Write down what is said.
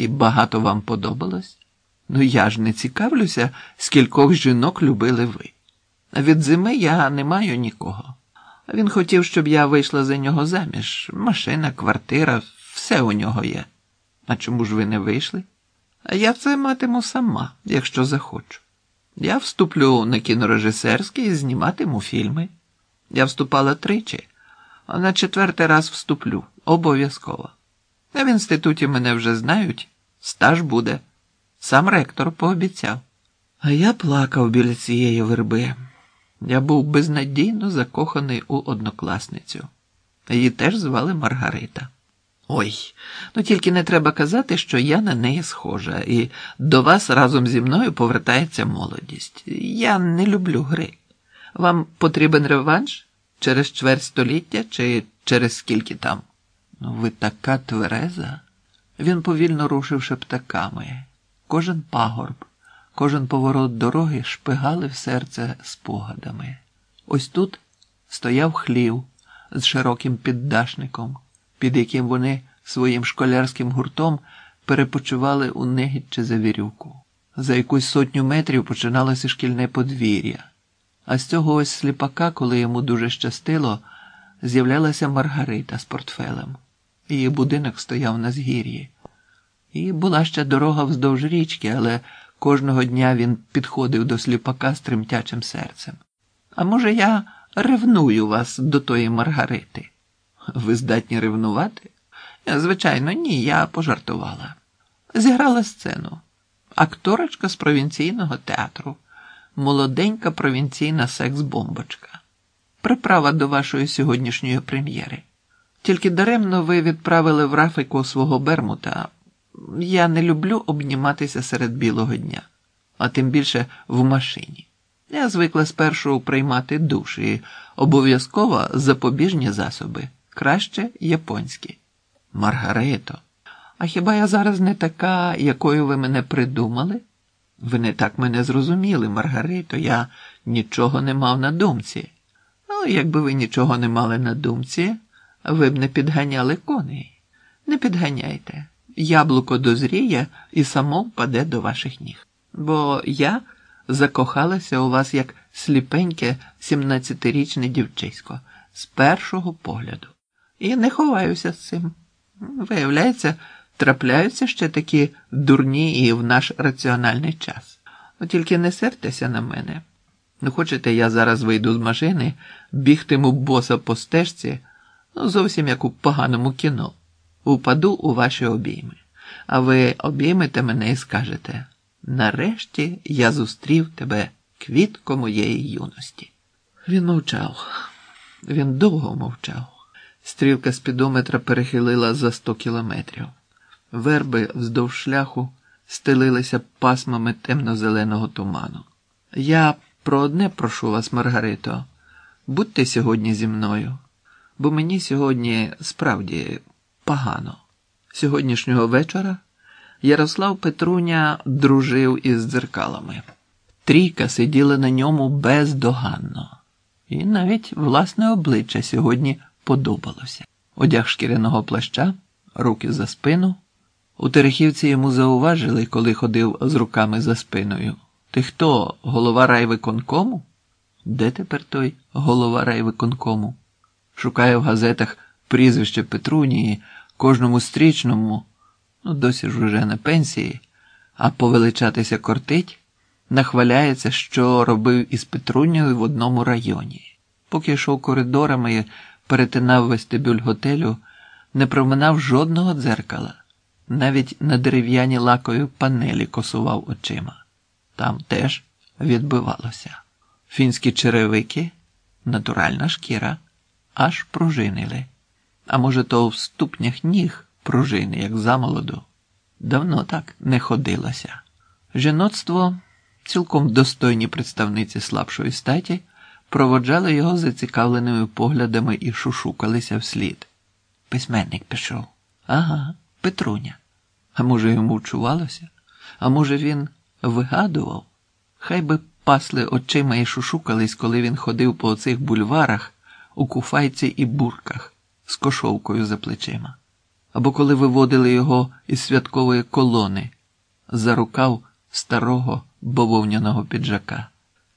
І багато вам подобалось? Ну я ж не цікавлюся, скількох жінок любили ви. Від зими я не маю нікого. Він хотів, щоб я вийшла за нього заміж. Машина, квартира, все у нього є. А чому ж ви не вийшли? А я це матиму сама, якщо захочу. Я вступлю на кінорежисерський і зніматиму фільми. Я вступала тричі, а на четвертий раз вступлю обов'язково. А в інституті мене вже знають, стаж буде. Сам ректор пообіцяв. А я плакав біля цієї верби. Я був безнадійно закоханий у однокласницю. Її теж звали Маргарита. Ой, ну тільки не треба казати, що я на неї схожа, і до вас разом зі мною повертається молодість. Я не люблю гри. Вам потрібен реванш через чверть століття чи через скільки там? Ви така твереза. Він повільно рушив шептаками. Кожен пагорб, кожен поворот дороги шпигали в серце спогадами. Ось тут стояв хлів з широким піддашником, під яким вони своїм школярським гуртом перепочивали у негід чи завірюку. За якусь сотню метрів починалося шкільне подвір'я, а з цього ось сліпака, коли йому дуже щастило, з'являлася Маргарита з портфелем. Її будинок стояв на згір'ї. І була ще дорога вздовж річки, але кожного дня він підходив до сліпака з тремтячим серцем. А може, я ревную вас до тої Маргарити? Ви здатні ревнувати? Звичайно, ні, я пожартувала. Зіграла сцену. Акторочка з провінційного театру, молоденька провінційна секс-бомбочка. Приправа до вашої сьогоднішньої прем'єри. Тільки даремно ви відправили в Рафику свого Бермута. Я не люблю обніматися серед білого дня, а тим більше в машині. Я звикла спершу приймати душ і обов'язково запобіжні засоби, краще японські. Маргарито, а хіба я зараз не така, якою ви мене придумали? Ви не так мене зрозуміли, Маргарито, я нічого не мав на думці. Ну, якби ви нічого не мали на думці, ви б не підганяли коней. Не підганяйте. Яблуко дозріє і само впаде до ваших ніг. Бо я закохалася у вас як сліпеньке сімнадцятирічне дівчисько з першого погляду. І не ховаюся з цим. Виявляється, трапляються ще такі дурні і в наш раціональний час. От тільки не сертеся на мене. Ну, хочете, я зараз вийду з машини, бігтиму боса по стежці, ну, зовсім як у поганому кіно. Упаду у ваші обійми, а ви обіймете мене і скажете нарешті я зустрів тебе, квітко моєї юності. Він мовчав, він довго мовчав. Стрілка спідометра перехилила за сто кілометрів. Верби вздовж шляху стелилися пасмами темно-зеленого туману. Я про одне прошу вас, Маргарито, будьте сьогодні зі мною, бо мені сьогодні справді погано. Сьогоднішнього вечора Ярослав Петруня дружив із дзеркалами. Трійка сиділа на ньому бездоганно, і навіть власне обличчя сьогодні подобалося. Одяг шкіряного плаща, руки за спину. У Терехівці йому зауважили, коли ходив з руками за спиною. Ти хто, голова райвиконкому? Де тепер той голова райвиконкому? Шукає в газетах прізвище Петрунії, кожному стрічному, ну досі ж уже на пенсії, а повеличатися кортить, нахваляється, що робив із Петрунєю в одному районі. Поки йшов коридорами і перетинав вестибюль готелю, не проминав жодного дзеркала, навіть на дерев'яні лакові панелі косував очима. Там теж відбивалося. Фінські черевики, натуральна шкіра, аж пружинили. А може, то в ступнях ніг пружини, як замолоду. Давно так не ходилося. Жіноцтво, цілком достойні представниці слабшої статі проводжали його зацікавленими поглядами і шушукалися вслід. Письменник пішов. Ага, Петруня. А може, йому вчувалося? А може, він вигадував? Хай би пасли очима і шушукались, коли він ходив по оцих бульварах у куфайці і бурках з кошовкою за плечима. або коли виводили його із святкової колони за рукав старого бововняного піджака.